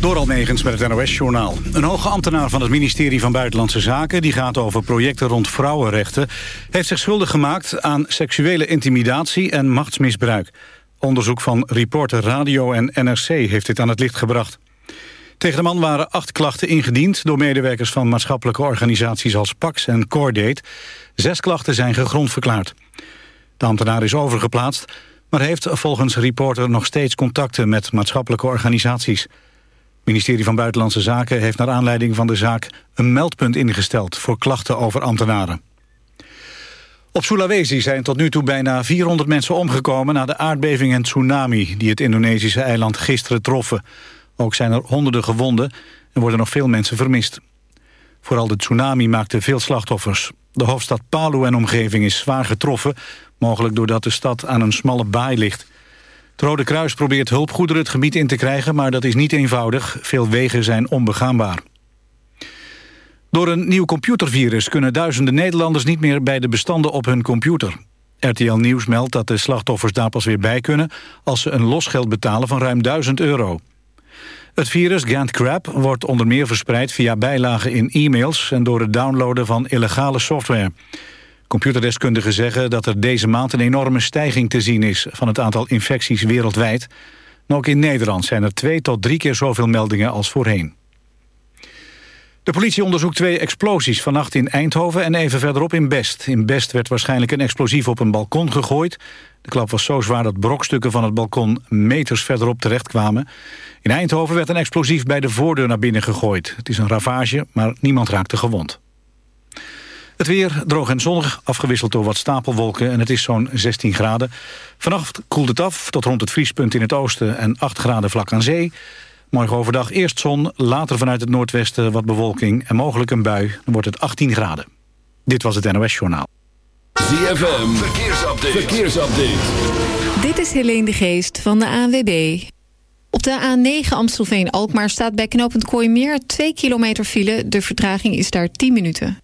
Door Almegens met het NOS-journaal. Een hoge ambtenaar van het ministerie van Buitenlandse Zaken... die gaat over projecten rond vrouwenrechten... heeft zich schuldig gemaakt aan seksuele intimidatie en machtsmisbruik. Onderzoek van Reporter Radio en NRC heeft dit aan het licht gebracht. Tegen de man waren acht klachten ingediend... door medewerkers van maatschappelijke organisaties als Pax en Cordate. Zes klachten zijn gegrond verklaard. De ambtenaar is overgeplaatst... maar heeft volgens Reporter nog steeds contacten met maatschappelijke organisaties... Ministerie van Buitenlandse Zaken heeft naar aanleiding van de zaak een meldpunt ingesteld voor klachten over ambtenaren. Op Sulawesi zijn tot nu toe bijna 400 mensen omgekomen na de aardbeving en tsunami die het Indonesische eiland gisteren troffen. Ook zijn er honderden gewonden en worden nog veel mensen vermist. Vooral de tsunami maakte veel slachtoffers. De hoofdstad Palu en omgeving is zwaar getroffen, mogelijk doordat de stad aan een smalle baai ligt. Het Rode Kruis probeert hulpgoederen het gebied in te krijgen... maar dat is niet eenvoudig. Veel wegen zijn onbegaanbaar. Door een nieuw computervirus kunnen duizenden Nederlanders... niet meer bij de bestanden op hun computer. RTL Nieuws meldt dat de slachtoffers daar pas weer bij kunnen... als ze een losgeld betalen van ruim 1000 euro. Het virus Gant Crab wordt onder meer verspreid via bijlagen in e-mails... en door het downloaden van illegale software. Computerdeskundigen zeggen dat er deze maand een enorme stijging te zien is van het aantal infecties wereldwijd. ook in Nederland zijn er twee tot drie keer zoveel meldingen als voorheen. De politie onderzoekt twee explosies vannacht in Eindhoven en even verderop in Best. In Best werd waarschijnlijk een explosief op een balkon gegooid. De klap was zo zwaar dat brokstukken van het balkon meters verderop terechtkwamen. In Eindhoven werd een explosief bij de voordeur naar binnen gegooid. Het is een ravage, maar niemand raakte gewond. Het weer droog en zonnig, afgewisseld door wat stapelwolken... en het is zo'n 16 graden. Vannacht koelt het af tot rond het vriespunt in het oosten... en 8 graden vlak aan zee. Morgen overdag eerst zon, later vanuit het noordwesten wat bewolking... en mogelijk een bui, dan wordt het 18 graden. Dit was het NOS Journaal. ZFM, verkeersupdate. verkeersupdate. Dit is Helene de Geest van de ANWB. Op de A9 Amstelveen-Alkmaar staat bij knooppunt Kooimeer 2 kilometer file. De vertraging is daar 10 minuten.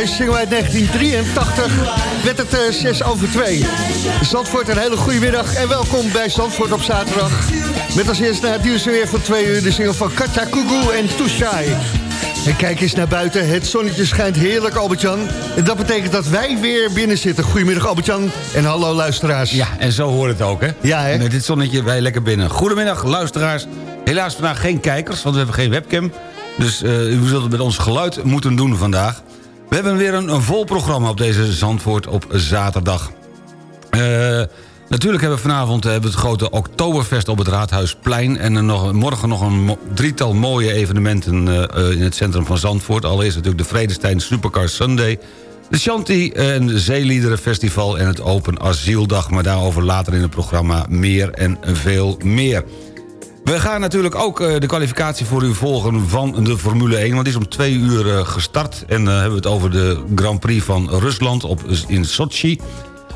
Deze single uit 1983 werd het eh 6 over 2. Zandvoort, een hele goede middag en welkom bij Zandvoort op zaterdag. Met als eerste naar het nieuws weer van 2 uur de single van Katja Kugu en Tushai. En kijk eens naar buiten, het zonnetje schijnt heerlijk Albert-Jan. En dat betekent dat wij weer binnen zitten. Goedemiddag Albert-Jan en hallo luisteraars. Ja, en zo hoort het ook, hè? Ja, hè? Met dit zonnetje wij lekker binnen. Goedemiddag, luisteraars. Helaas vandaag geen kijkers, want we hebben geen webcam. Dus eh, u zult het met ons geluid moeten doen vandaag. We hebben weer een, een vol programma op deze Zandvoort op zaterdag. Eh, natuurlijk hebben we vanavond eh, hebben we het grote Oktoberfest op het Raadhuisplein... en nog, morgen nog een drietal mooie evenementen eh, in het centrum van Zandvoort. Allereerst natuurlijk de Vredestein Supercar Sunday... De Shanti en de Zeeliederenfestival en het Open Asieldag... maar daarover later in het programma meer en veel meer. We gaan natuurlijk ook eh, de kwalificatie voor u volgen van de Formule 1... want die is om twee uur eh, gestart. En dan hebben we het over de Grand Prix van Rusland op, in Sochi.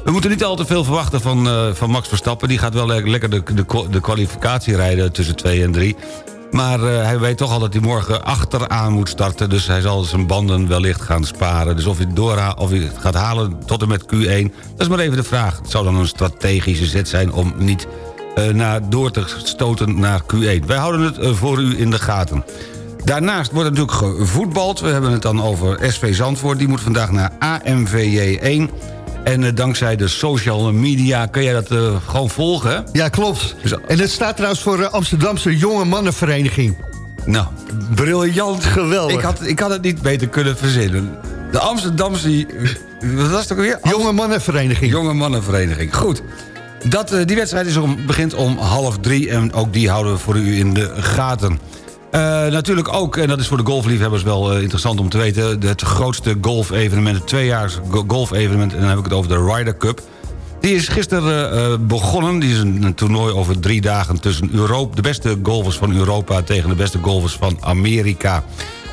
We moeten niet al te veel verwachten van, eh, van Max Verstappen. Die gaat wel le- lekker de, de, de kwalificatie rijden tussen 2 en 3. Maar eh, hij weet toch al dat hij morgen achteraan moet starten. Dus hij zal zijn banden wellicht gaan sparen. Dus of hij, het doorha of hij het gaat halen tot en met Q1... dat is maar even de vraag. Het zou dan een strategische zet zijn om niet eh, naar, door te stoten naar Q1. Wij houden het eh, voor u in de gaten. Daarnaast wordt natuurlijk gevoetbald. We hebben het dan over SV Zandvoort. Die moet vandaag naar AMVJ1. En eh, dankzij de social media kun jij dat gewoon volgen. Ja, klopt. Zo. En het staat trouwens voor de Amsterdamse Jonge Mannenvereniging. Nou, briljant. Geweldig. Ik had, ik had het niet beter kunnen verzinnen. De Amsterdamse... Wat was het ook weer? Jonge Mannenvereniging. Jonge mannenvereniging. Goed. Dat, eh, die wedstrijd is om, begint om half drie en ook die houden we voor u in de gaten. Eh, natuurlijk ook, en dat is voor de golfliefhebbers wel eh, interessant om te weten... het grootste golfevenement, het tweejaars go- golfevenement... en dan heb ik het over de Ryder Cup. Die is gisteren begonnen. Die is een, een toernooi over drie dagen tussen Europa, de beste golfers van Europa... tegen de beste golfers van Amerika.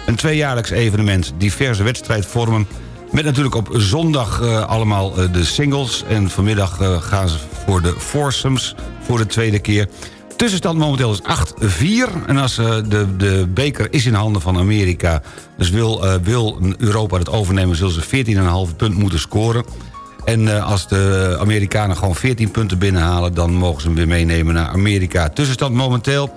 Een tweejaarlijks evenement, diverse wedstrijdvormen... met natuurlijk op zondag eh, allemaal eh, de singles... en vanmiddag eh, gaan ze voor de foursomes voor de tweede keer... Tussenstand momenteel is 8-4. En als de, de beker is in handen van Amerika... dus wil, wil Europa het overnemen... zullen ze 14,5 punt moeten scoren. En als de Amerikanen gewoon 14 punten binnenhalen... dan mogen ze hem weer meenemen naar Amerika. Tussenstand momenteel...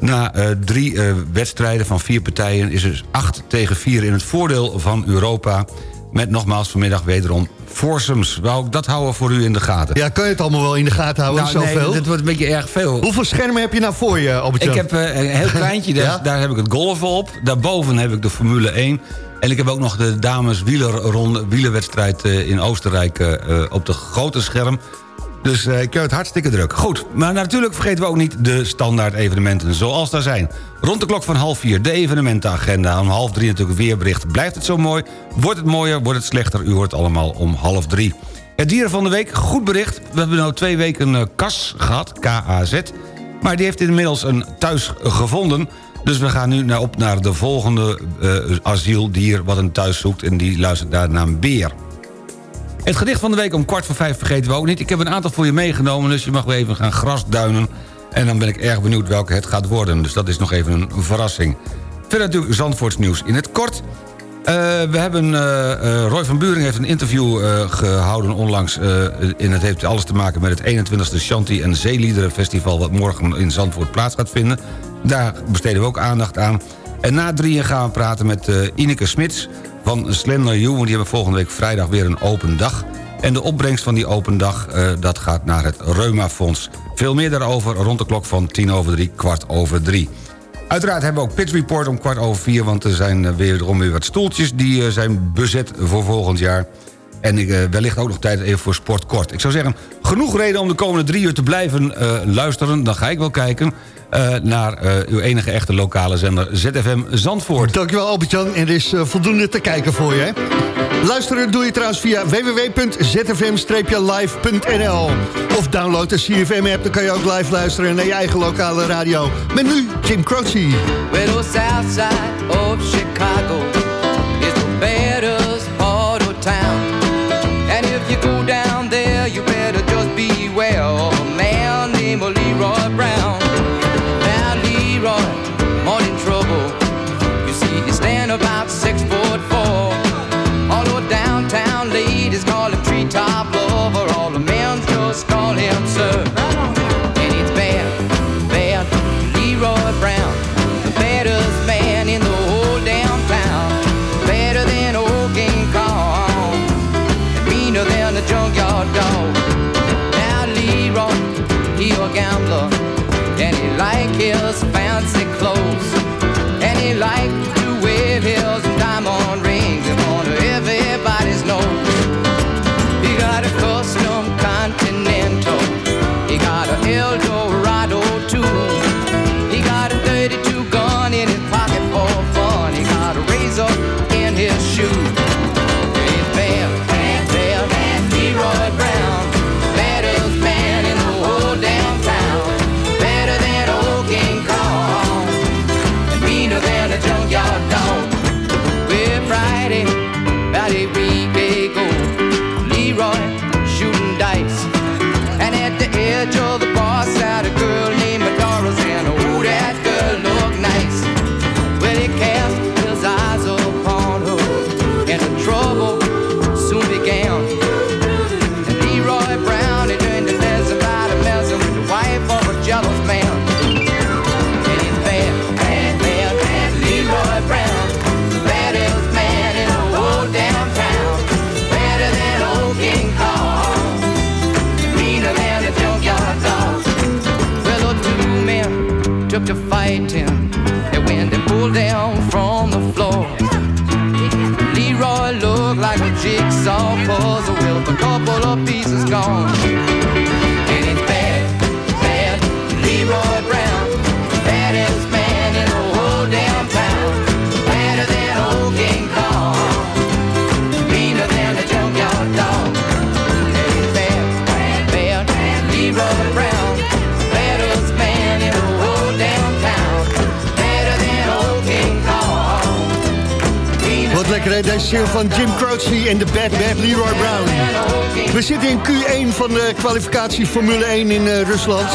Na drie wedstrijden van vier partijen is het 8 tegen 4 in het voordeel van Europa. Met nogmaals vanmiddag wederom foursomes. Wou ik dat houden voor u in de gaten. Ja, kan je het allemaal wel in de gaten houden, nou, nee, zoveel? dat wordt een beetje erg veel. Hoeveel schermen heb je nou voor je, albert Ik heb eh, een heel kleintje, daar, Ja? daar heb ik het golven op. Daarboven heb ik de Formule 1. En ik heb ook nog de dames wielerronde, wielerwedstrijd eh, in Oostenrijk eh, op de grote scherm. Dus eh, ik heb het hartstikke druk. Goed, maar natuurlijk vergeten we ook niet de standaard evenementen zoals daar zijn. Rond de klok van half vier de evenementenagenda. Om half drie natuurlijk weerbericht. Blijft het zo mooi? Wordt het mooier? Wordt het slechter? U hoort allemaal om half drie. Het dieren van de week, goed bericht. We hebben nu twee weken eh, KAS gehad, K-A-Z. Maar die heeft inmiddels een thuis gevonden. Dus we gaan nu naar, op naar de volgende eh, asieldier wat een thuis zoekt. En die luistert naar naam Beer. Het gedicht van de week om kwart voor vijf vergeten we ook niet. Ik heb een aantal voor je meegenomen, dus je mag weer even gaan grasduinen. En dan ben ik erg benieuwd welke het gaat worden. Dus dat is nog even een verrassing. Verder natuurlijk Zandvoorts nieuws in het kort. Eh, we hebben, eh, eh, Roy van Buring heeft een interview eh, gehouden onlangs... en het heeft alles te maken met het 21e Shanti en Zeeliederenfestival... wat morgen in Zandvoort plaats gaat vinden. Daar besteden we ook aandacht aan. En na drieën gaan we praten met eh, Ineke Smits van Slender You... want die hebben volgende week vrijdag weer een open dag. En de opbrengst van die open dag, eh, dat gaat naar het Reuma-fonds. Veel meer daarover rond de klok van tien over drie, kwart over drie. Uiteraard hebben we ook Pitch Report om kwart over vier... want er zijn eh, weer, weer wat stoeltjes die zijn bezet voor volgend jaar. En ik, eh, wellicht ook nog tijd even voor sport kort. Ik zou zeggen, genoeg reden om de komende drie uur te blijven eh, luisteren. Dan ga ik wel kijken eh, naar eh, uw enige echte lokale zender ZFM Zandvoort. Dankjewel Albert-Jan. En er is voldoende te kijken voor je. hè? Luisteren doe je trouwens via www.zfm-live.nl Of download de CFM-app, dan kan je ook live luisteren naar je eigen lokale radio. Met nu Jim Croce. Well, the south side of Chicago deze single van Jim Croce en de Bad Bad Leroy Brown. We zitten in Q1 van de kwalificatie Formule 1 in eh, Rusland.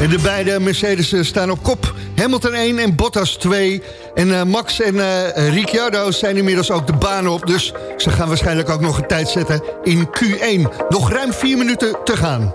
En de beide Mercedes eh, staan op kop. Hamilton 1 en Bottas 2. En eh, Max en eh, Ricciardo zijn inmiddels ook de baan op. Dus ze gaan waarschijnlijk ook nog een tijd zetten in Q1. Nog ruim 4 minuten te gaan.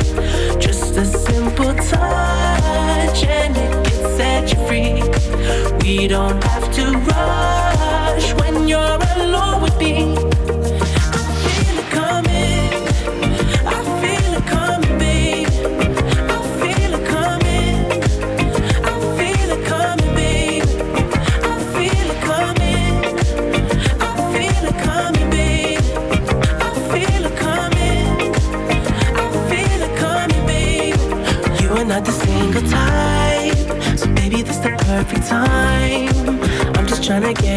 We don't have to rush. When you're alone with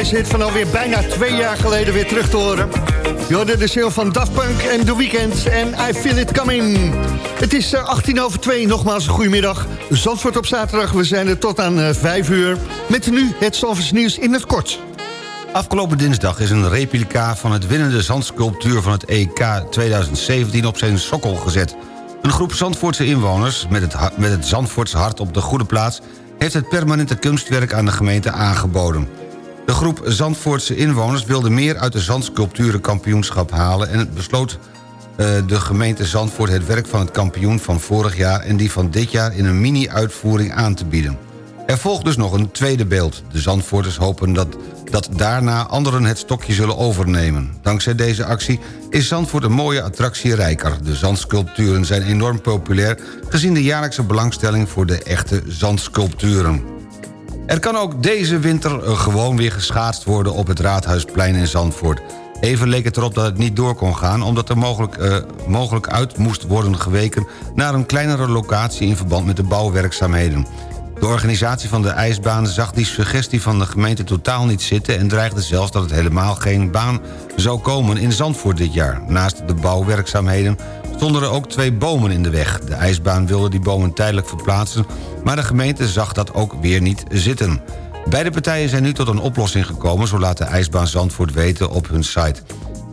deze hit van alweer bijna twee jaar geleden weer terug te horen. Je hoorde de van Daft Punk en The Weeknd en I Feel It Coming. Het is eh, 18 over 2, nogmaals een goedemiddag. Zandvoort op zaterdag, we zijn er tot aan eh, 5 uur. Met nu het Zandvoorts nieuws in het kort. Afgelopen dinsdag is een replica van het winnende zandsculptuur van het EK 2017 op zijn sokkel gezet. Een groep Zandvoortse inwoners met het, met het Zandvoortse hart op de goede plaats... heeft het permanente kunstwerk aan de gemeente aangeboden. De groep Zandvoortse inwoners wilde meer uit de zandsculpturenkampioenschap halen... en besloot eh, de gemeente Zandvoort het werk van het kampioen van vorig jaar... en die van dit jaar in een mini-uitvoering aan te bieden. Er volgt dus nog een tweede beeld. De Zandvoorters hopen dat, dat daarna anderen het stokje zullen overnemen. Dankzij deze actie is Zandvoort een mooie attractie rijker. De zandsculpturen zijn enorm populair... gezien de jaarlijkse belangstelling voor de echte zandsculpturen. Er kan ook deze winter eh, gewoon weer geschaatst worden op het Raadhuisplein in Zandvoort. Even leek het erop dat het niet door kon gaan... omdat er mogelijk, eh, mogelijk uit moest worden geweken... naar een kleinere locatie in verband met de bouwwerkzaamheden. De organisatie van de ijsbaan zag die suggestie van de gemeente totaal niet zitten... en dreigde zelfs dat het helemaal geen baan zou komen in Zandvoort dit jaar. Naast de bouwwerkzaamheden stonden er ook twee bomen in de weg. De ijsbaan wilde die bomen tijdelijk verplaatsen... maar de gemeente zag dat ook weer niet zitten. Beide partijen zijn nu tot een oplossing gekomen... zo laat de ijsbaan Zandvoort weten op hun site.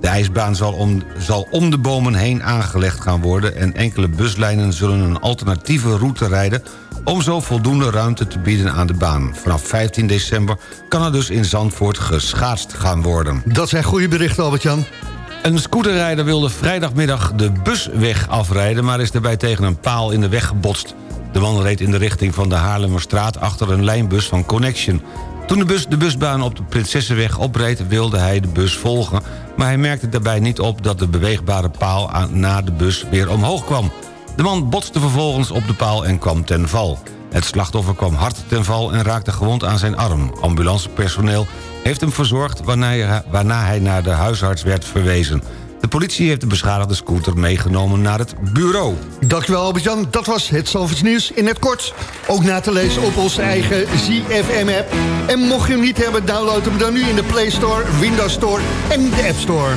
De ijsbaan zal om, zal om de bomen heen aangelegd gaan worden... en enkele buslijnen zullen een alternatieve route rijden... om zo voldoende ruimte te bieden aan de baan. Vanaf 15 december kan er dus in Zandvoort geschaatst gaan worden. Dat zijn goede berichten, Albert-Jan. Een scooterrijder wilde vrijdagmiddag de busweg afrijden... maar is daarbij tegen een paal in de weg gebotst. De man reed in de richting van de Haarlemmerstraat... achter een lijnbus van Connection. Toen de bus de busbaan op de Prinsessenweg opreed... wilde hij de bus volgen... maar hij merkte daarbij niet op dat de beweegbare paal... na de bus weer omhoog kwam. De man botste vervolgens op de paal en kwam ten val. Het slachtoffer kwam hard ten val en raakte gewond aan zijn arm. Ambulancepersoneel heeft hem verzorgd... waarna hij, naar de huisarts werd verwezen. De politie heeft de beschadigde scooter meegenomen naar het bureau. Dankjewel Albert-Jan. Dat was het Zalvers nieuws in het kort. Ook na te lezen op onze eigen ZFM-app. En mocht je hem niet hebben, download hem dan nu in de Play Store, Windows Store en de App Store.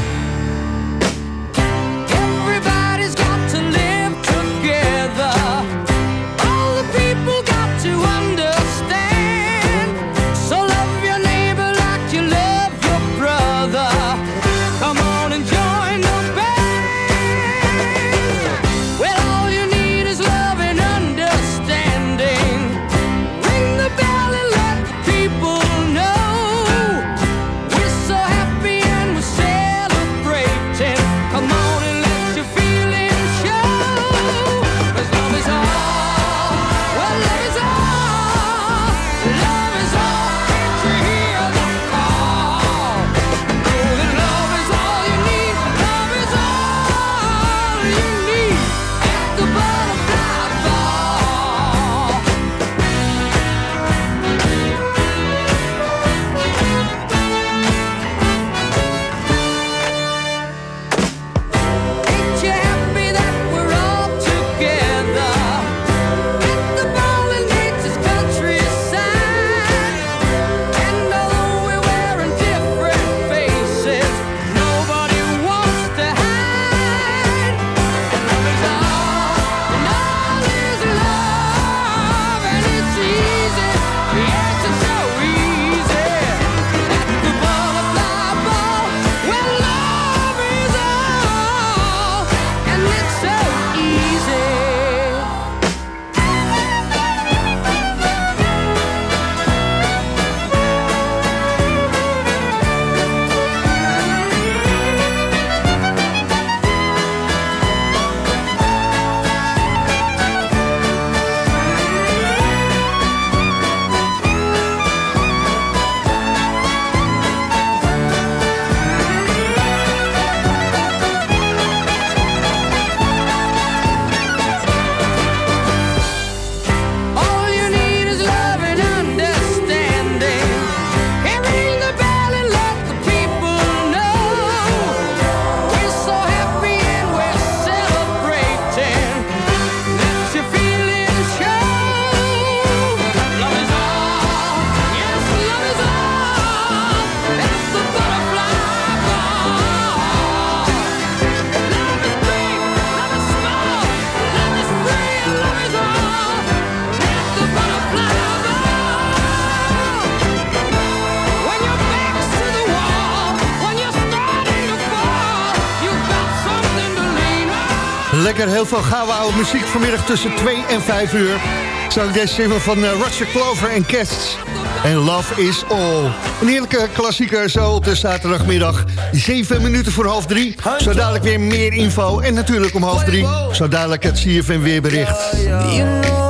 Heel veel gouden oude muziek vanmiddag tussen 2 en 5 uur. Zo deze single van eh, Roger Clover en Cats. En Love is All. Een heerlijke klassieker zo op de zaterdagmiddag. 7 minuten voor half drie. Zo dadelijk weer meer info. En natuurlijk om half drie. Zo dadelijk het CFM weerbericht. Been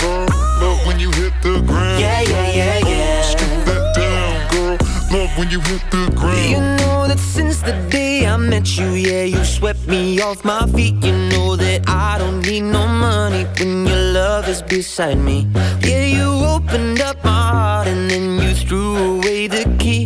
Love when you hit the ground. Yeah, yeah, yeah, yeah. Strip that down, girl. Love when you hit the ground. You know that since the day I met you, yeah, you swept me off my feet. You know that I don't need no money when your love is beside me. Yeah, you opened up my heart and then you threw away the key.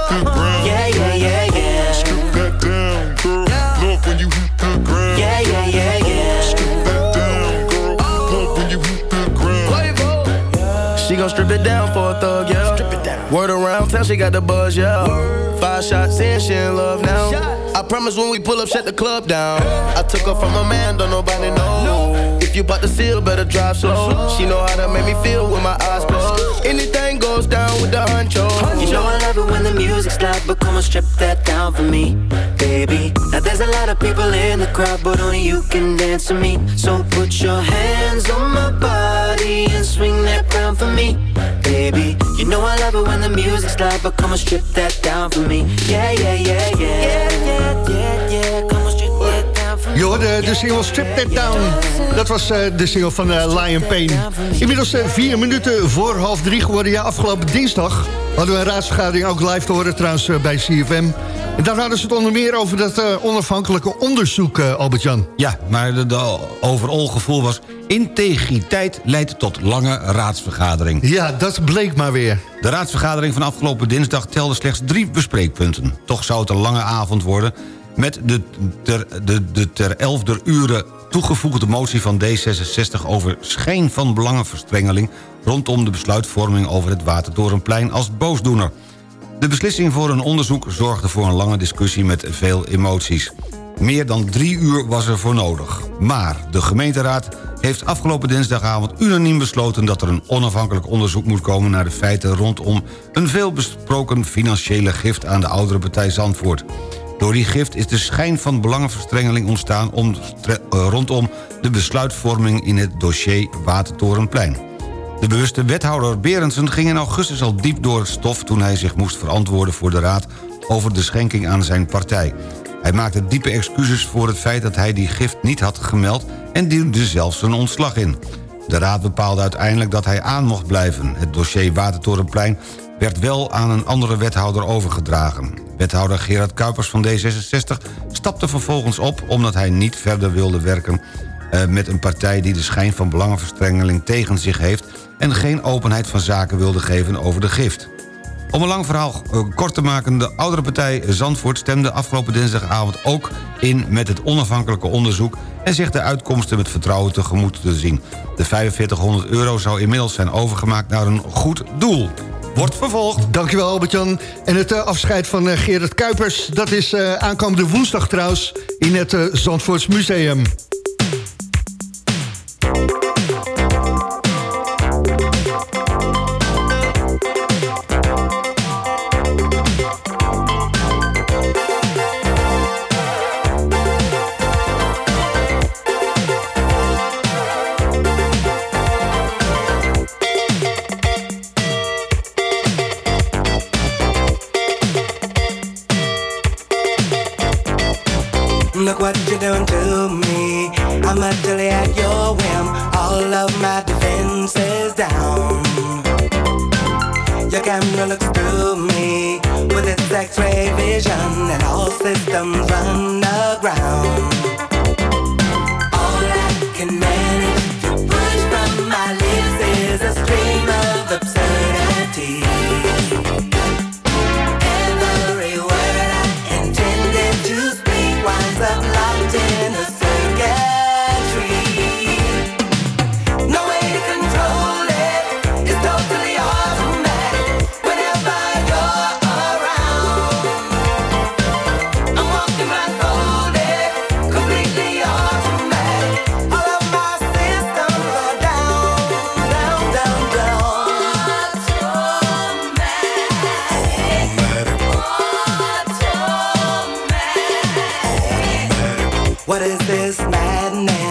it down for a thug, yeah. Strip it down. Word around town, she got the buzz, yeah. Five shots in, she in love now. I promise when we pull up, shut the club down. I took her from a man, don't nobody know. If you bout the seal, better drive slow. She know how to make me feel with my eyes closed. Anything goes down with the honcho. You know I love it when the music's loud, but come on, strip that down for me, baby. Now there's a lot of people in the crowd, but only you can dance to me. So put your hands on my body and swing that round for me, baby. You know I love it when the music's loud, but come on, strip that down for me. Yeah, yeah, yeah, yeah. Yeah, yeah, yeah, yeah. Come on, strip that down for me. Je hoorde de single Strip That Down. Dat was eh, de single van eh, Lion Payne. Inmiddels eh, vier minuten voor half drie geworden. Ja, afgelopen dinsdag hadden we een raadsvergadering ook live te horen trouwens bij CFM. En daar hadden ze het onder meer over dat eh, onafhankelijke onderzoek, eh, Albert-Jan. Ja, maar de, de overal gevoel was... integriteit leidt tot lange raadsvergadering. Ja, dat bleek maar weer. De raadsvergadering van afgelopen dinsdag telde slechts drie bespreekpunten. Toch zou het een lange avond worden... met de ter, de, de ter elfder uren toegevoegde motie van D66... over schijn van belangenverstrengeling... rondom de besluitvorming over het Watertorenplein als boosdoener. De beslissing voor een onderzoek zorgde voor een lange discussie met veel emoties. Meer dan drie uur was er voor nodig. Maar de gemeenteraad heeft afgelopen dinsdagavond unaniem besloten... dat er een onafhankelijk onderzoek moet komen naar de feiten... rondom een veelbesproken financiële gift aan de oudere partij Zandvoort. Door die gift is de schijn van belangenverstrengeling ontstaan... Eh, rondom de besluitvorming in het dossier Watertorenplein. De bewuste wethouder Berendsen ging in augustus al diep door het stof... toen hij zich moest verantwoorden voor de raad over de schenking aan zijn partij. Hij maakte diepe excuses voor het feit dat hij die gift niet had gemeld... en diende zelfs zijn ontslag in. De raad bepaalde uiteindelijk dat hij aan mocht blijven. Het dossier Watertorenplein werd wel aan een andere wethouder overgedragen. Wethouder Gerard Kuipers van D66 stapte vervolgens op... omdat hij niet verder wilde werken eh, met een partij die de schijn van belangenverstrengeling tegen zich heeft... en geen openheid van zaken wilde geven over de gift. Om een lang verhaal eh, kort te maken... de oudere partij Zandvoort stemde afgelopen dinsdagavond ook in... met het onafhankelijke onderzoek... en zich de uitkomsten met vertrouwen tegemoet te zien. De 4500 euro zou inmiddels zijn overgemaakt naar een goed doel. Wordt vervolgd. Dankjewel Albert-Jan. En het eh, afscheid van eh, Gerard Kuipers... dat is aankomende woensdag trouwens in het Zandvoorts Museum. What is this madness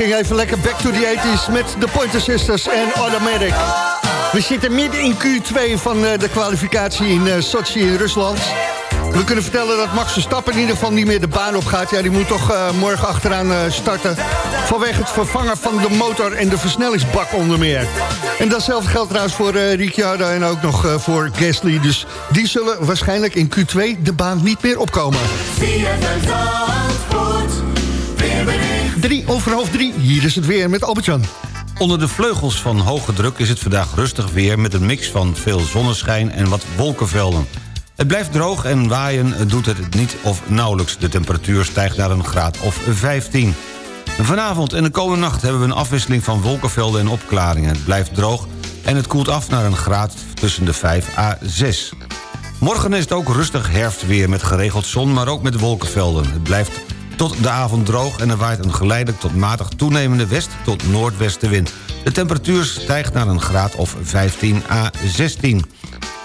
Gingen even lekker back to the 80s met de Pointer Sisters en Automatic. We zitten midden in Q2 van eh, de kwalificatie in eh, Sochi in Rusland. We kunnen vertellen dat Max Verstappen in ieder geval niet meer de baan op gaat. Ja, die moet toch eh, morgen achteraan starten. Vanwege het vervangen van de motor en de versnellingsbak onder meer. En datzelfde geldt trouwens voor Ricciardo en ook nog voor Gasly. Dus die zullen waarschijnlijk in Q2 de baan niet meer opkomen. Drie over half drie, hier is het weer met Albert-Jan. Onder de vleugels van hoge druk is het vandaag rustig weer... met een mix van veel zonneschijn en wat wolkenvelden. Het blijft droog en waaien doet het niet of nauwelijks. De temperatuur stijgt naar een graad of 15. Vanavond en de komende nacht hebben we een afwisseling van wolkenvelden en opklaringen. Het blijft droog en het koelt af naar een graad tussen de 5 à 6. Morgen is het ook rustig herfstweer met geregeld zon, maar ook met wolkenvelden. Het blijft tot de avond droog en er waait een geleidelijk tot matig toenemende west- tot noordwestenwind. De temperatuur stijgt naar een graad of 15 à 16.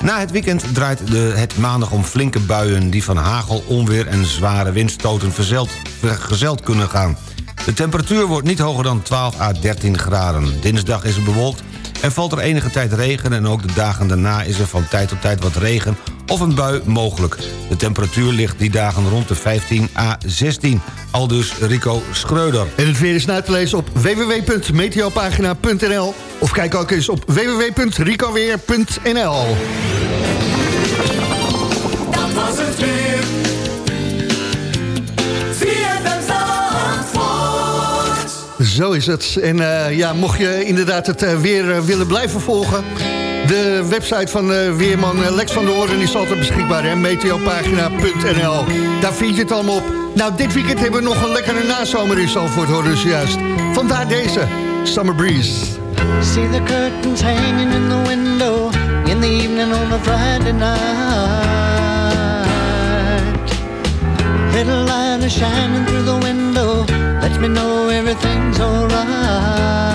Na het weekend draait de, het maandag om flinke buien... die van hagel, onweer en zware windstoten verzeld, vergezeld kunnen gaan. De temperatuur wordt niet hoger dan 12 à 13 graden. Dinsdag is het bewolkt en valt er enige tijd regen... en ook de dagen daarna is er van tijd tot tijd wat regen of een bui mogelijk. De temperatuur ligt die dagen rond de 15 à 16. Aldus Rico Schreuder. En het weer is na te lezen op www.meteopagina.nl of kijk ook eens op www.ricoweer.nl Dat was het weer. Zo is het. En eh, ja, mocht je inderdaad het eh, weer eh, willen blijven volgen... de website van eh, Weerman eh, Lex van der Hoorn is altijd beschikbaar, hè? meteopagina.nl. Daar vind je het allemaal op. Nou, dit weekend hebben we nog een lekkere nazomer in Zandvoort, hoor dus juist. Vandaar deze, Summer Breeze. See the curtains hanging in the window in the evening on a Friday night. Little light is shining through the window, lets me know everything's alright.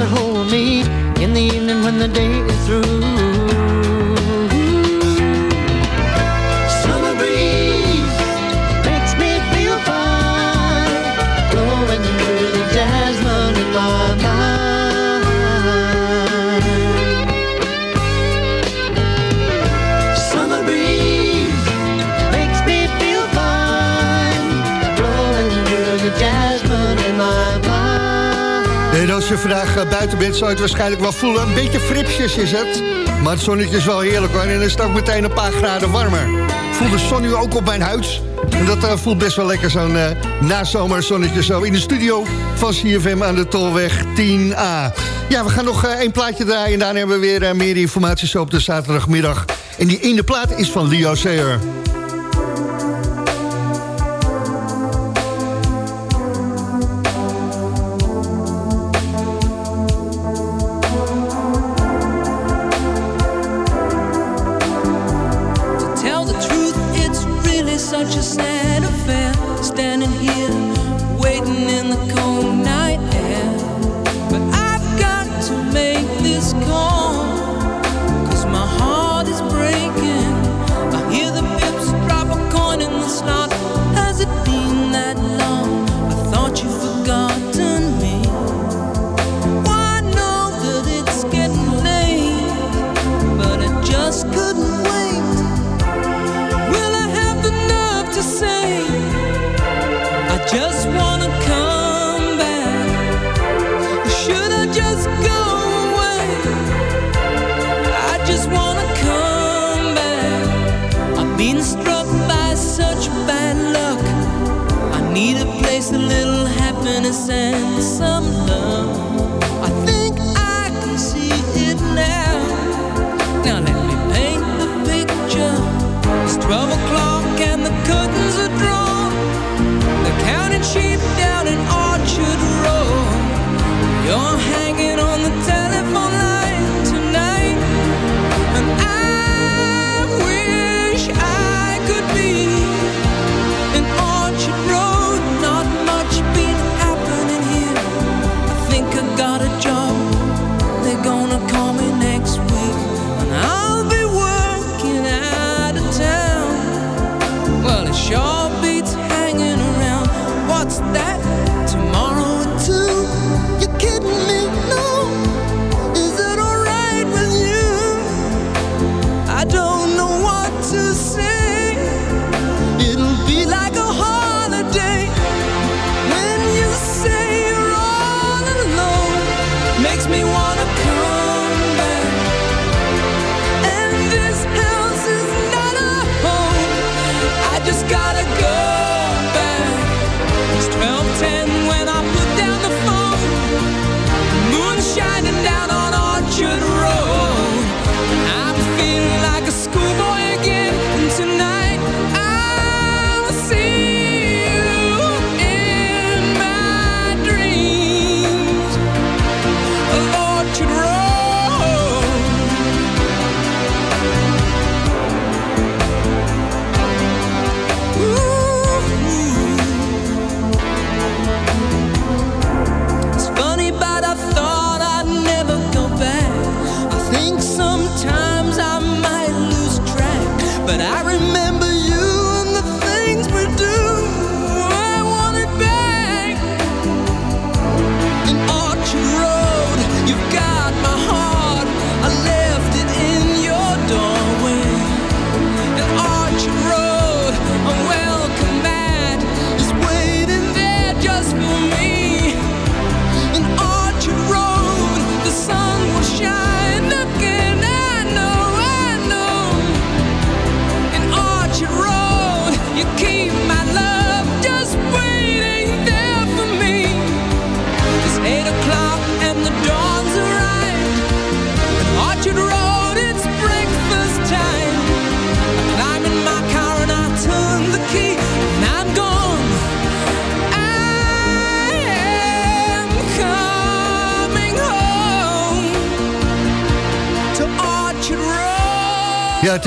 To hold me in the evening when the day vandaag eh, buiten bent, zou je het waarschijnlijk wel voelen. Een beetje fripsjes is het. Maar het zonnetje is wel heerlijk hoor. En dan is het ook meteen een paar graden warmer. Ik voel de zon nu ook op mijn huid. En dat eh, voelt best wel lekker, zo'n uh, nazomerzonnetje zo. In de studio van CFM aan de Tolweg 10A. Ja, we gaan nog uh, één plaatje draaien. En daarna hebben we weer meer informatie zo op de zaterdagmiddag. En die ene plaat is van Leo Sayer.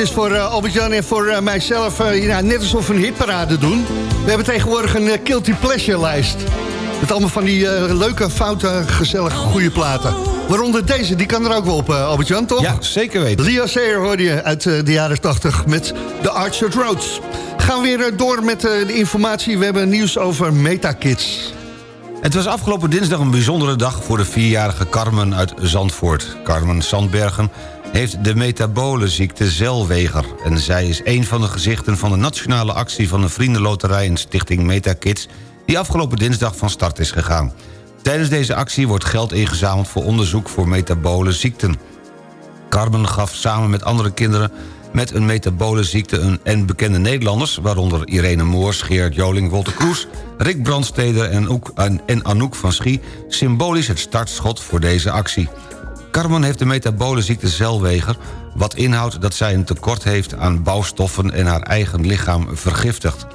Is voor eh, Albert-Jan en voor eh, mijzelf eh, ja, net alsof we een hitparade doen. We hebben tegenwoordig een uh, Guilty Pleasure lijst. Met allemaal van die leuke, foute, gezellige, goede platen. Waaronder deze, die kan er ook wel op, Albert-Jan, toch? Ja, zeker weten. Leo Sayer hoorde je uit de jaren 80 met de Archer Roads. Gaan we weer door met de informatie. We hebben nieuws over Metakids. Het was afgelopen dinsdag een bijzondere dag voor de vierjarige Carmen uit Zandvoort. Carmen Sandbergen heeft de metabole ziekte Zelweger... en zij is een van de gezichten van de nationale actie... van de Vriendenloterij en Stichting Metakids... die afgelopen dinsdag van start is gegaan. Tijdens deze actie wordt geld ingezameld voor onderzoek voor metabole ziekten. Carmen gaf samen met andere kinderen met een metabole ziekte en bekende Nederlanders... waaronder Irene Moors, Geert Joling, Wolter Kroes... Rick Brandsteder en Anouk van Schie... symbolisch het startschot voor deze actie. Carmen heeft de metabole ziekte Zelweger... wat inhoudt dat zij een tekort heeft aan bouwstoffen... en haar eigen lichaam vergiftigt.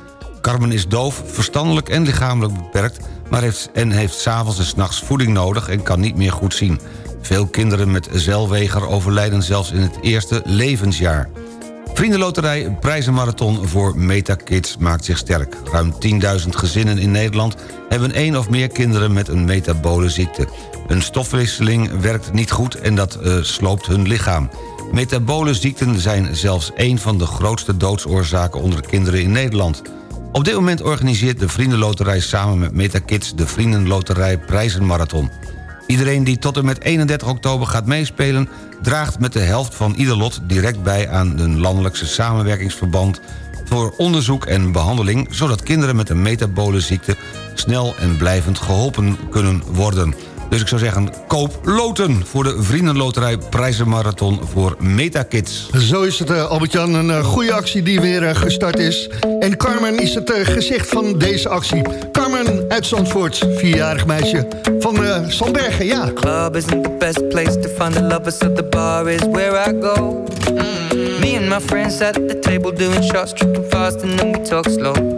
Carmen is doof, verstandelijk en lichamelijk beperkt... Maar heeft, en heeft s'avonds en s'nachts voeding nodig en kan niet meer goed zien. Veel kinderen met Zelweger overlijden zelfs in het eerste levensjaar. Vriendenloterij Prijzenmarathon voor Metakids maakt zich sterk. Ruim 10.000 gezinnen in Nederland hebben één of meer kinderen met een metabole ziekte. Een stofwisseling werkt niet goed en dat eh, sloopt hun lichaam. Metabole ziekten zijn zelfs één van de grootste doodsoorzaken onder kinderen in Nederland. Op dit moment organiseert de Vriendenloterij samen met Metakids... de Vriendenloterij Prijzenmarathon. Iedereen die tot en met 31 oktober gaat meespelen... draagt met de helft van ieder lot direct bij aan een landelijkse samenwerkingsverband... voor onderzoek en behandeling... zodat kinderen met een metabole ziekte snel en blijvend geholpen kunnen worden. Dus ik zou zeggen, koop loten voor de Vriendenloterij Prijzenmarathon voor Metakids. Zo is het, eh, Albert-Jan. Een eh, goede actie die weer eh, gestart is. En Carmen is het gezicht van deze actie. Carmen uit Zandvoort, vierjarig meisje van eh Zandbergen, ja. Club isn't the best place to find the lovers, so the bar is where I go. Mm. Me and my friends at the table doing shots, tripping fast, and then we talk slow.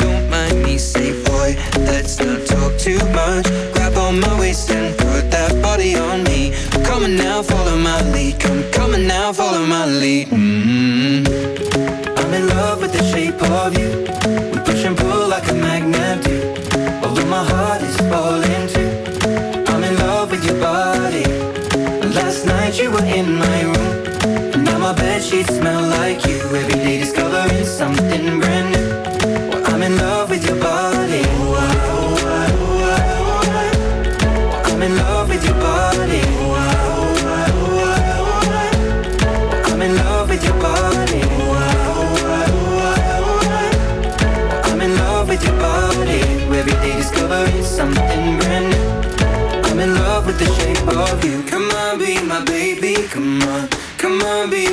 Say, boy, let's not talk too much. Grab on my waist and put that body on me. Come on now, follow my lead. Come, come on now, follow my lead. mm I'm in love with the shape of you. We push and pull like a magnet do. Although my heart is falling too. I'm in love with your body. Last night you were in my room. Now my bed sheets smell like you. Every day discovering something brand new.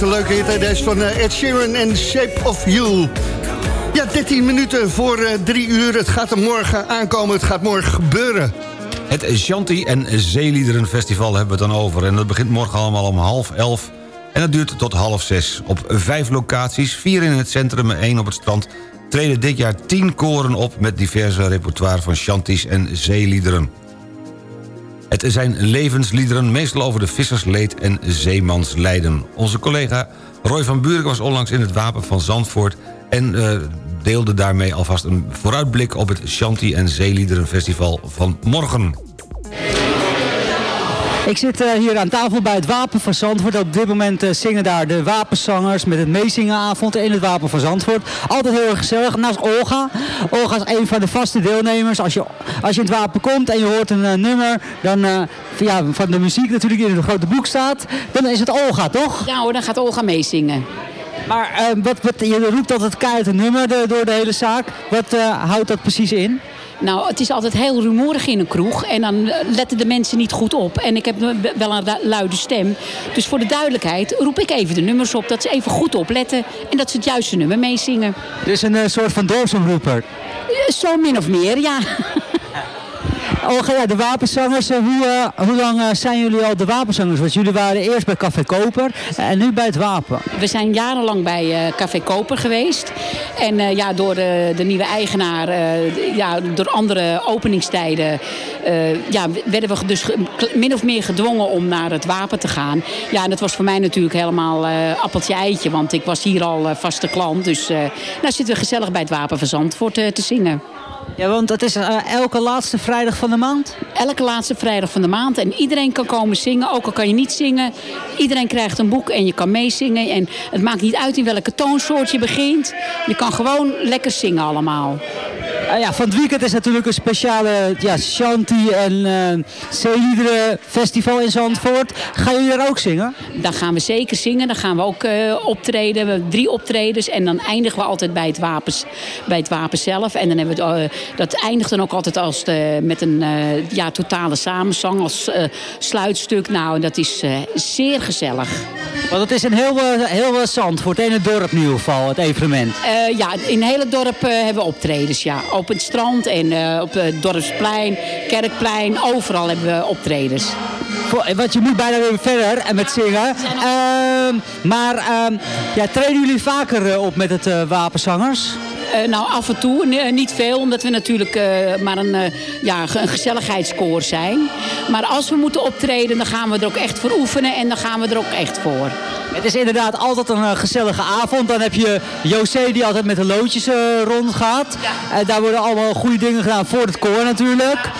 Een leuke hit, deze van eh, Ed Sheeran en Shape of You. Ja, 13 minuten voor eh, drie uur. Het gaat er morgen aankomen, het gaat morgen gebeuren. Het Shanti en Zeeliederen Festival hebben we het dan over. En dat begint morgen allemaal om half elf. En dat duurt tot half zes. Op vijf locaties, vier in het centrum en één op het strand... treden dit jaar tien koren op met diverse repertoire van Shanties en zeeliederen. Het zijn levensliederen, meestal over de vissersleed en zeemanslijden. Onze collega Roy van Buren was onlangs in het Wapen van Zandvoort... en eh, deelde daarmee alvast een vooruitblik op het Shanti en Zeeliederen Festival van morgen. Ik zit eh, hier aan tafel bij het Wapen van Zandvoort. Op dit moment eh, zingen daar de wapenzangers met het meezingenavond in het Wapen van Zandvoort. Altijd heel erg gezellig. Naast Olga. Olga is een van de vaste deelnemers. Als je, als je in het Wapen komt en je hoort een eh, nummer dan, van- ja, van de muziek natuurlijk die in het grote boek staat, dan is het Olga, toch? Ja hoor, dan gaat Olga meezingen. Maar eh, wat, wat, je roept altijd keihard een nummer de- door de hele zaak. Wat houdt dat precies in? Nou, het is altijd heel rumoerig in een kroeg. En dan eh, letten de mensen niet goed op. En ik heb wel een luide stem. Dus voor de duidelijkheid roep ik even de nummers op. Dat ze even goed opletten. En dat ze het juiste nummer meezingen. Dus een eh, soort van dorpsomroeper. Eh, Zo min of meer, ja. Olga, ja, de wapenzangers, eh, hoe, eh, hoe lang eh, zijn jullie al de wapenzangers? Want jullie waren eerst bij Café Koper en nu bij het Wapen. We zijn jarenlang bij Café Koper geweest. En ja, door de, de nieuwe eigenaar, ja, door andere openingstijden... ja, werden we dus min of meer gedwongen om naar het Wapen te gaan. Ja, en dat was voor mij natuurlijk helemaal eh appeltje-eitje. Want ik was hier al vaste klant. Dus nou zitten we gezellig bij het Wapen van Zandvoort te zingen. Ja, want het is eh, elke laatste vrijdag van de maand? Elke laatste vrijdag van de maand. En iedereen kan komen zingen, ook al kan je niet zingen. Iedereen krijgt een boek en je kan meezingen. En het maakt niet uit in welke toonsoort je begint. Je kan gewoon lekker zingen allemaal. Ah ja, van het weekend is natuurlijk een speciale ja, Shanti en uh, festival in Zandvoort. Gaan jullie daar ook zingen? Dan gaan we zeker zingen. Dan gaan we ook eh, optreden. We hebben drie optredens. En dan eindigen we altijd bij het, wapens, bij het wapen zelf. En dan hebben we het, eh, dat eindigt dan ook altijd als met een ja, totale samenzang als sluitstuk. Nou, en dat is zeer gezellig. Want het is een heel, heel Zandvoort, in het dorp in ieder geval, het evenement. Ja, in het hele dorp hebben we optredens. Ja. Op het strand en eh, op het dorpsplein, kerkplein. Overal hebben we optredens. Voor- Want je moet bijna weer verder en met zingen. Ehm, maar ehm, ja, treden jullie vaker eh, op met het eh, Wapenzangers? Eh, nou, af en toe. Niet veel, omdat we natuurlijk eh, maar een, eh, ja, een gezelligheidskoor zijn. Maar als we moeten optreden, dan gaan we er ook echt voor oefenen. En dan gaan we er ook echt voor. Het is inderdaad altijd een gezellige avond. Dan heb je José die altijd met de loodjes rondgaat. Daar worden allemaal goede dingen gedaan voor het koor natuurlijk.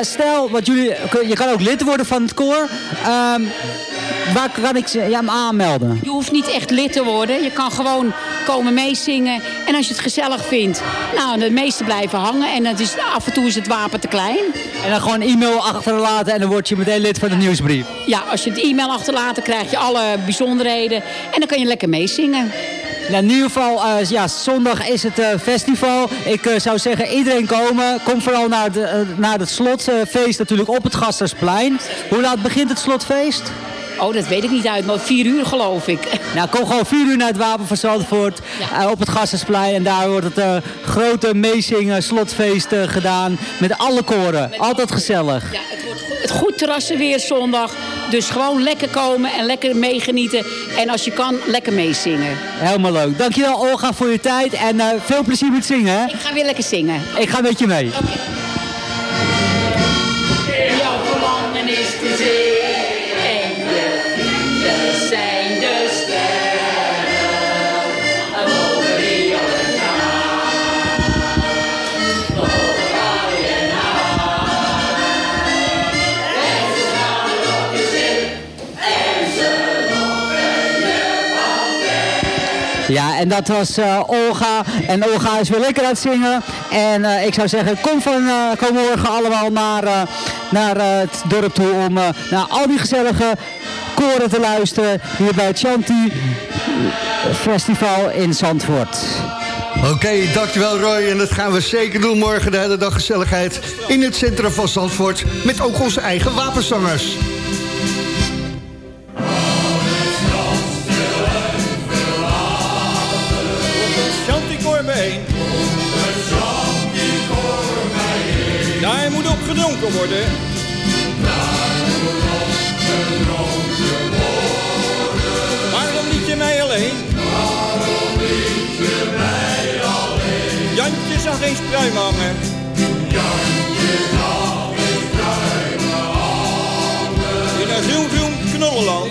Stel, wat jullie, je kan ook lid worden van het koor. Ehm, waar kan ik ze- ja, me aanmelden? Je hoeft niet echt lid te worden. Je kan gewoon komen meezingen. En als je het gezellig vindt, nou, de meeste blijven hangen. En is, af en toe is het wapen te klein. En dan gewoon e-mail achterlaten en dan word je meteen lid van de nieuwsbrief. Ja, als je het e-mail achterlaat, dan krijg je alle bijzonderheden. En dan kan je lekker meezingen. Nou, in ieder geval, eh, ja, zondag is het eh, festival. Ik eh, zou zeggen, iedereen komen. Kom vooral naar, de, naar het slotfeest natuurlijk op het Gastersplein. Hoe laat begint het slotfeest? Oh, dat weet ik niet uit, maar vier uur geloof ik. Nou, kom gewoon vier uur naar het Wapen van Zandvoort eh, op het Gastersplein. En daar wordt het eh, grote meezingen slotfeest eh, gedaan met alle koren. Altijd gezellig. Ja, het wordt goed, het goed terrassen weer zondag. Dus gewoon lekker komen en lekker meegenieten. En als je kan, lekker meezingen. Helemaal leuk. Dankjewel Olga voor je tijd en eh, veel plezier met zingen. Hè? Ik ga weer lekker zingen. Ik ga met je mee. Jouw verlangen is zee Ja, en dat was eh, Olga. En Olga is weer lekker aan het zingen. En eh, ik zou zeggen, kom, van, eh, kom morgen allemaal naar, naar het dorp toe om naar al die gezellige koren te luisteren. Hier bij het Chanti Festival in Zandvoort. Oké, dankjewel Roy. En dat gaan we zeker doen morgen de hele dag gezelligheid in het centrum van Zandvoort. Met ook onze eigen wapenzangers. Chanticoor bijeen. Daar moet op gedronken worden. Waarom liet je mij alleen? Jantje zag geen spruim hangen. In een groen groen knollenland.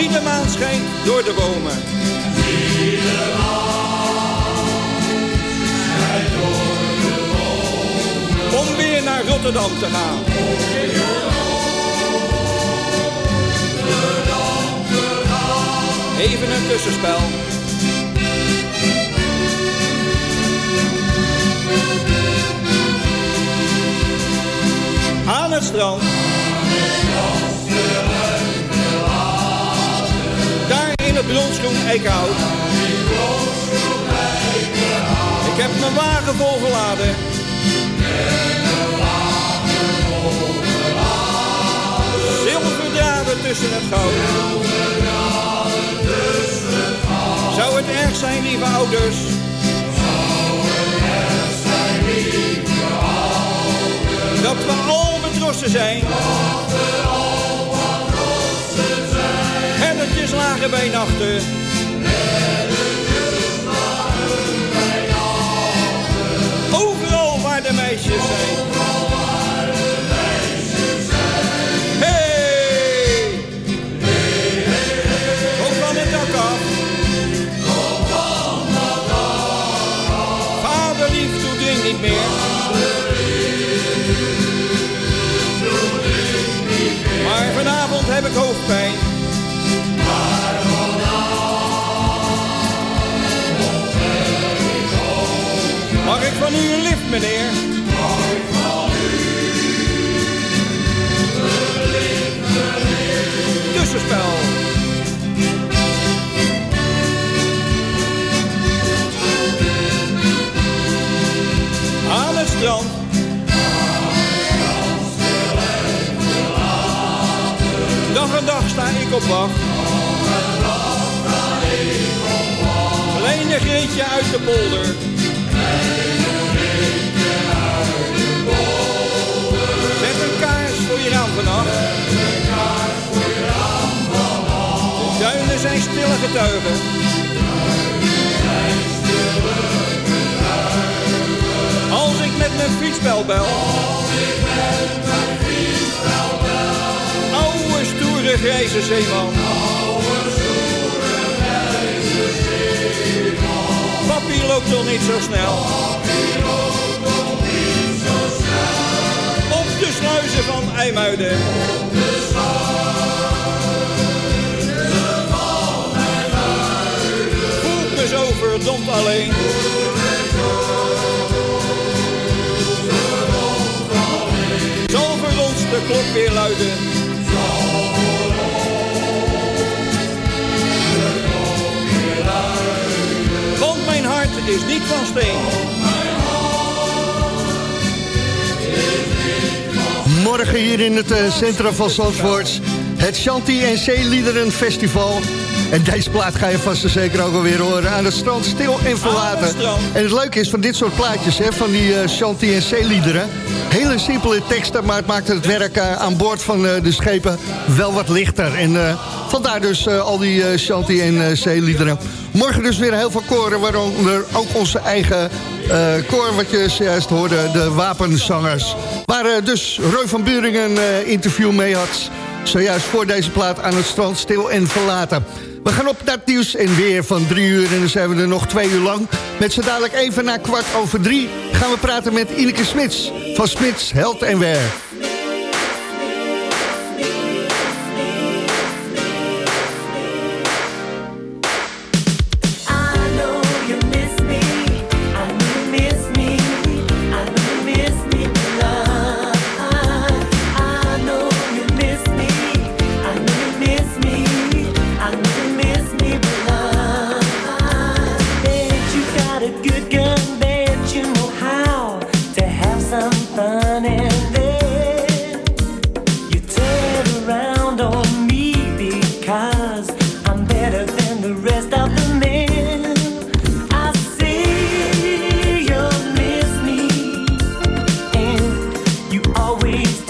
Zie de maan schijnt door de bomen. Rotterdam te gaan. Even een tussenspel. Aan het strand. Blonsgroen eikenhout. Ik heb mijn wagen volgeladen. Zilverdraden tussen het goud. Zou het erg zijn, lieve ouders? Dat we al betrossen zijn. Lagen bij nachten. Overal waar de meisjes zijn. Hey! Kom van het dak af. Vader lief, toe drink niet meer. Maar vanavond heb ik hoofdpijn. Ik van u een lift, meneer? Tussenspel. Aan het strand. Dag en dag sta ik op wacht. Greetje uit de polder. Raam vannacht. De duinen zijn stille getuigen. Als ik met mijn fietsbel bel. Oude stoere grijze zeeman. Papi loopt nog niet zo snel. Op de sluizen van IJmuiden. Voelt me zo verdomd alleen. Zal voor ons de klok weer luiden. Want mijn hart is niet van steen. Morgen hier in het eh, centrum van Zandvoort. Het Chanty en Zeeliederen Festival. En deze plaat ga je vast en zeker ook alweer horen. Aan het strand stil en verlaten. En het leuke is van dit soort plaatjes, hè, van die eh, Chanty en Zeeliederen. Hele simpele teksten, maar het maakt het werk eh, aan boord van eh, de schepen wel wat lichter. En vandaar dus al die Chanty en Zeeliederen. Morgen dus weer heel veel koren, waaronder ook onze eigen eh, koor, wat je zojuist hoorde, de wapenzangers. Waar dus Roy van Buringen een interview mee had, zojuist voor deze plaat aan het strand stil en verlaten. We gaan op naar nieuws en weer van drie uur en dan zijn we er nog twee uur lang. Met zo dadelijk even na kwart over drie gaan we praten met Ineke Smits van Smits Health and Wear. Always